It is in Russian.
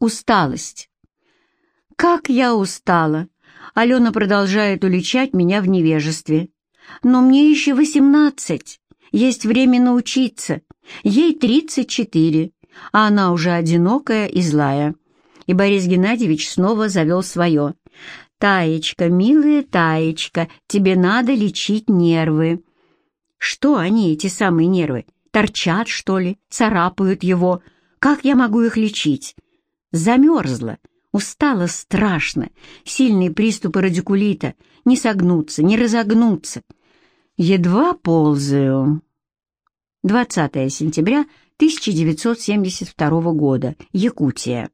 Усталость. Как я устала! Алена продолжает уличать меня в невежестве. Но мне еще восемнадцать. Есть время научиться. Ей тридцать четыре, а она уже одинокая и злая. И Борис Геннадьевич снова завел свое. «Таечка, милая Таечка, тебе надо лечить нервы». Что они, эти самые нервы? Торчат, что ли? Царапают его? Как я могу их лечить? Замерзла, устала страшно. Сильные приступы радикулита. Не согнуться, не разогнуться. Едва ползаю. 20 сентября 1972 года. Якутия.